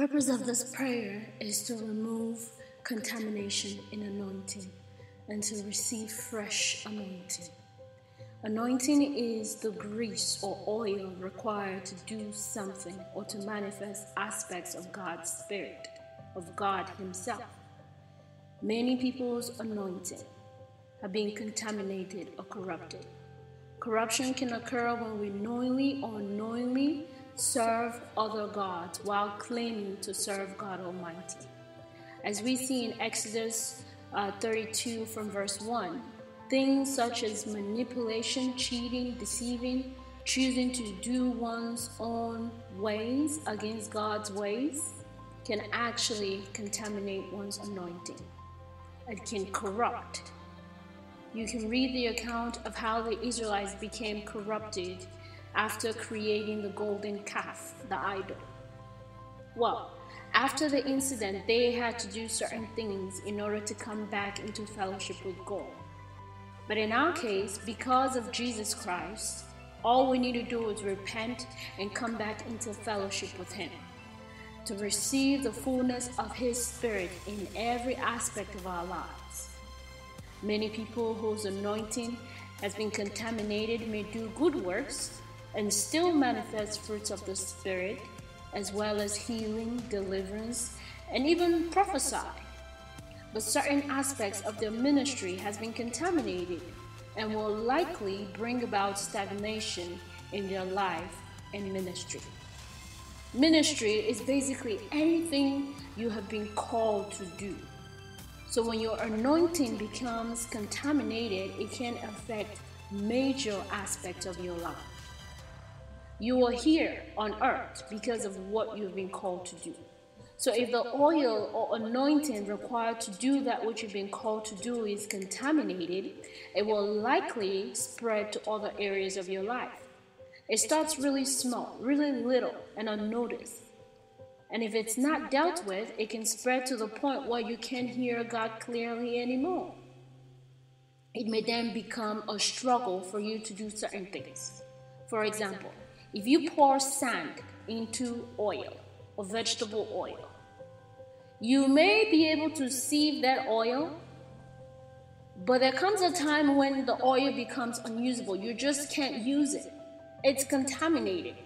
purpose of this prayer is to remove contamination in anointing and to receive fresh anointing. Anointing is the grease or oil required to do something or to manifest aspects of God's Spirit, of God Himself. Many people's anointing have been contaminated or corrupted. Corruption can occur when we knowingly or unknowingly serve other gods while claiming to serve God Almighty. As we see in Exodus uh, 32 from verse 1, things such as manipulation, cheating, deceiving, choosing to do one's own ways against God's ways can actually contaminate one's anointing. It can corrupt. You can read the account of how the Israelites became corrupted after creating the golden calf, the idol. Well, after the incident, they had to do certain things in order to come back into fellowship with God. But in our case, because of Jesus Christ, all we need to do is repent and come back into fellowship with Him to receive the fullness of His Spirit in every aspect of our lives. Many people whose anointing has been contaminated may do good works and still manifest fruits of the Spirit, as well as healing, deliverance, and even prophesy. But certain aspects of their ministry has been contaminated and will likely bring about stagnation in their life and ministry. Ministry is basically anything you have been called to do. So when your anointing becomes contaminated, it can affect major aspects of your life. You are here on earth because of what you've been called to do. So if the oil or anointing required to do that which you've been called to do is contaminated, it will likely spread to other areas of your life. It starts really small, really little, and unnoticed. And if it's not dealt with, it can spread to the point where you can't hear God clearly anymore. It may then become a struggle for you to do certain things. For example, if you pour sand into oil or vegetable oil, you may be able to sieve that oil, but there comes a time when the oil becomes unusable. You just can't use it, it's contaminated.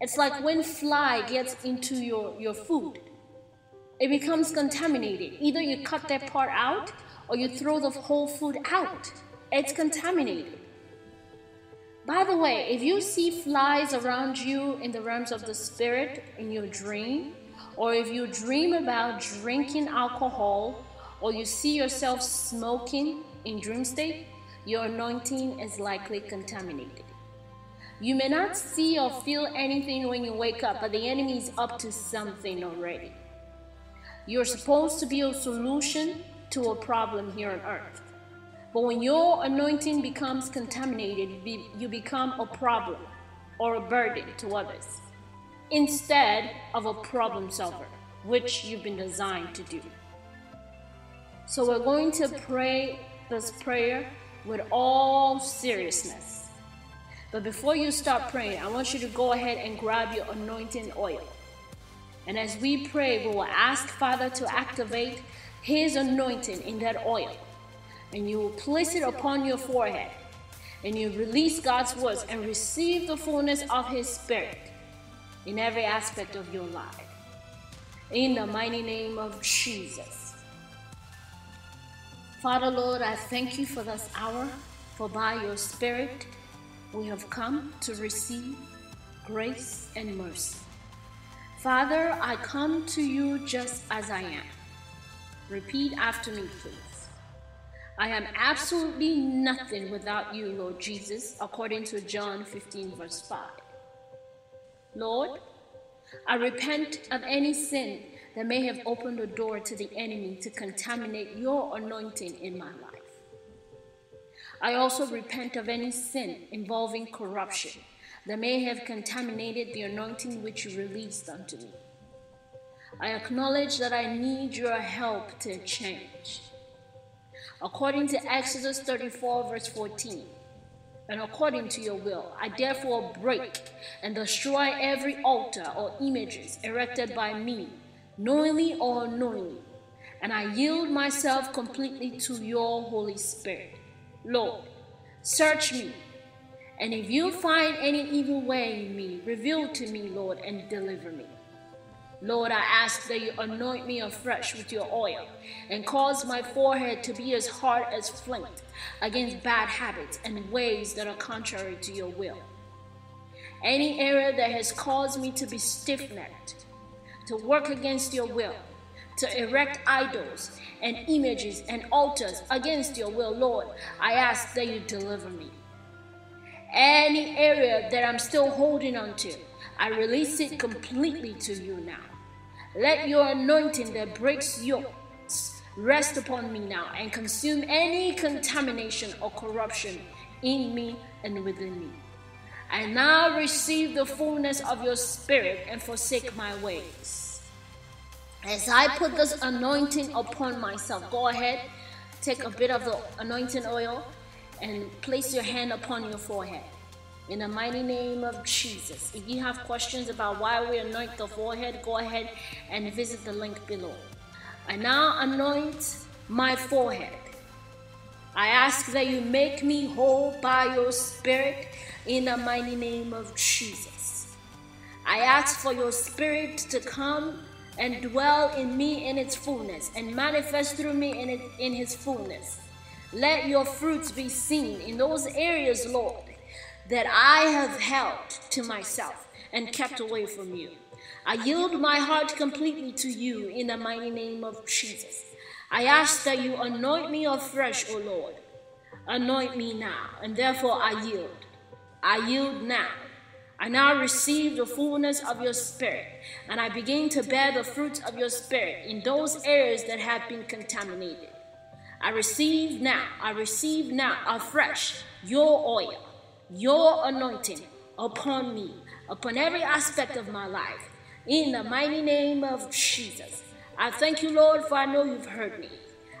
It's like when fly gets into your, your food, it becomes contaminated. Either you cut that part out or you throw the whole food out. It's contaminated. By the way, if you see flies around you in the realms of the spirit in your dream, or if you dream about drinking alcohol, or you see yourself smoking in dream state, your anointing is likely contaminated. You may not see or feel anything when you wake up, but the enemy is up to something already. You're supposed to be a solution to a problem here on earth. But when your anointing becomes contaminated, you become a problem or a burden to others instead of a problem solver, which you've been designed to do. So we're going to pray this prayer with all seriousness. But before you start praying, I want you to go ahead and grab your anointing oil. And as we pray, we will ask Father to activate His anointing in that oil and you will place it upon your forehead, and you release God's words and receive the fullness of His Spirit in every aspect of your life. In the mighty name of Jesus. Father, Lord, I thank you for this hour, for by your Spirit we have come to receive grace and mercy. Father, I come to you just as I am. Repeat after me, please. I am absolutely nothing without you, Lord Jesus, according to John 15, verse 5. Lord, I repent of any sin that may have opened the door to the enemy to contaminate your anointing in my life. I also repent of any sin involving corruption that may have contaminated the anointing which you released unto me. I acknowledge that I need your help to change. According to Exodus 34, verse 14, and according to your will. I therefore break and destroy every altar or images erected by me, knowingly or unknowingly, and I yield myself completely to your Holy Spirit. Lord, search me, and if you find any evil way in me, reveal to me, Lord, and deliver me. Lord, I ask that you anoint me afresh with your oil and cause my forehead to be as hard as flint against bad habits and ways that are contrary to your will. Any area that has caused me to be stiff necked, to work against your will, to erect idols and images and altars against your will, Lord, I ask that you deliver me. Any area that I'm still holding on to, I release it completely to you now. Let your anointing that breaks yokes rest upon me now and consume any contamination or corruption in me and within me. I now receive the fullness of your spirit and forsake my ways. As I put this anointing upon myself, go ahead, take a bit of the anointing oil and place your hand upon your forehead. In the mighty name of Jesus. If you have questions about why we anoint the forehead, go ahead and visit the link below. I now anoint my forehead. I ask that you make me whole by your spirit in the mighty name of Jesus. I ask for your spirit to come and dwell in me in its fullness and manifest through me in, it, in his fullness. Let your fruits be seen in those areas, Lord, that I have held to myself and kept away from you. I yield my heart completely to you in the mighty name of Jesus. I ask that you anoint me afresh, O Lord. Anoint me now, and therefore I yield. I yield now. I now receive the fullness of your spirit, and I begin to bear the fruits of your spirit in those areas that have been contaminated. I receive now, I receive now afresh your oil your anointing upon me, upon every aspect of my life. In the mighty name of Jesus. I thank you, Lord, for I know you've heard me.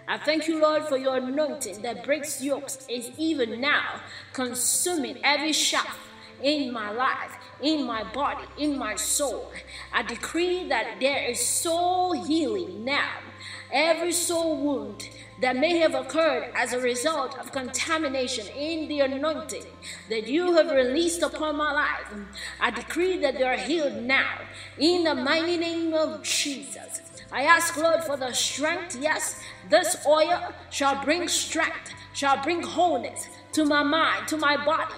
I thank you, Lord, for your anointing that breaks yokes is even now consuming every shaft in my life, in my body, in my soul. I decree that there is soul healing now. Every soul wound that may have occurred as a result of contamination in the anointing that you have released upon my life. I decree that they are healed now in the mighty name of Jesus. I ask, Lord, for the strength. Yes, this oil shall bring strength, shall bring wholeness, to my mind, to my body,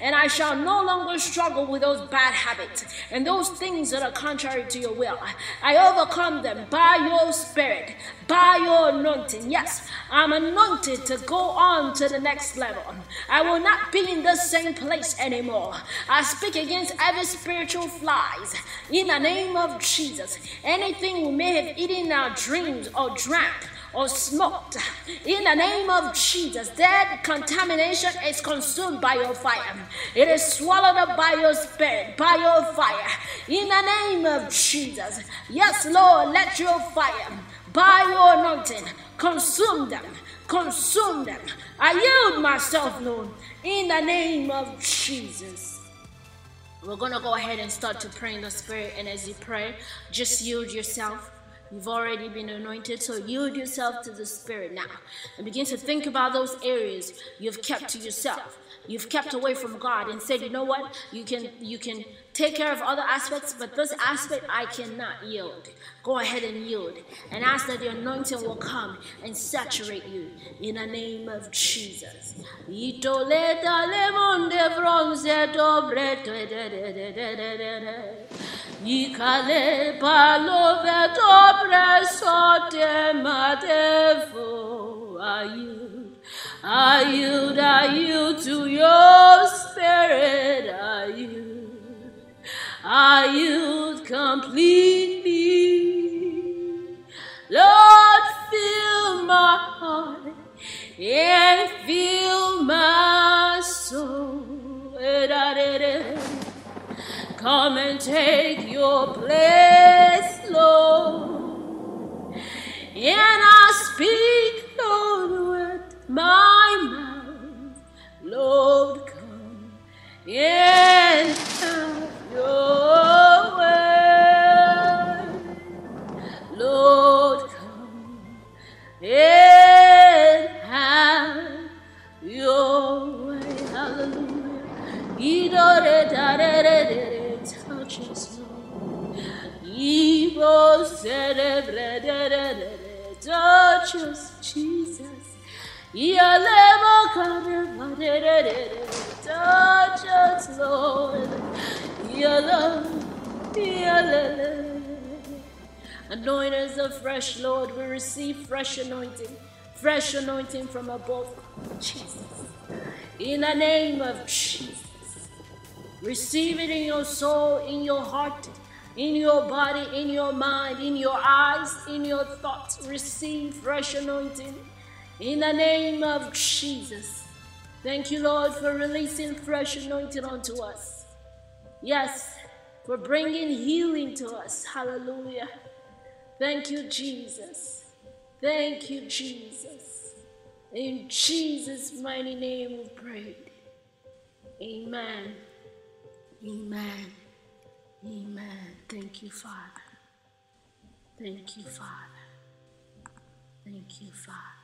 and I shall no longer struggle with those bad habits and those things that are contrary to your will. I overcome them by your spirit, by your anointing. Yes, I'm anointed to go on to the next level. I will not be in the same place anymore. I speak against every spiritual flies in the name of Jesus. Anything we may have eaten in our dreams or drank or smoked. In the name of Jesus, that contamination is consumed by your fire. It is swallowed up by your spirit, by your fire. In the name of Jesus. Yes, Lord, let your fire, by your anointing, consume them. Consume them. I yield myself, Lord, in the name of Jesus. We're going to go ahead and start to pray in the Spirit. And as you pray, just yield yourself You've already been anointed, so yield yourself to the Spirit now and begin to think about those areas you've kept to yourself. You've kept away from God and said, you know what? You can you can take care of other aspects, but this aspect I cannot yield. Go ahead and yield and ask that the anointing will come and saturate you in the name of Jesus. Sote matevo. To your spirit. I yield completely. Lord, fill my heart and fill my soul. Come and take your place, Lord. And I speak, Touch us, Jesus. Touch us, Lord. Anoint us afresh, Lord. We receive fresh anointing. Fresh anointing from above. Jesus. In the name of Jesus. Receive it in your soul, in your heart, in your body, in your mind, in your eyes, in your thoughts. Receive fresh anointing in the name of Jesus. Thank you, Lord, for releasing fresh anointing onto us. Yes, for bringing healing to us. Hallelujah. Thank you, Jesus. Thank you, Jesus. In Jesus' mighty name we pray. Amen. Amen. Amen. Thank you, Father. Thank you, Father. Thank you, Father.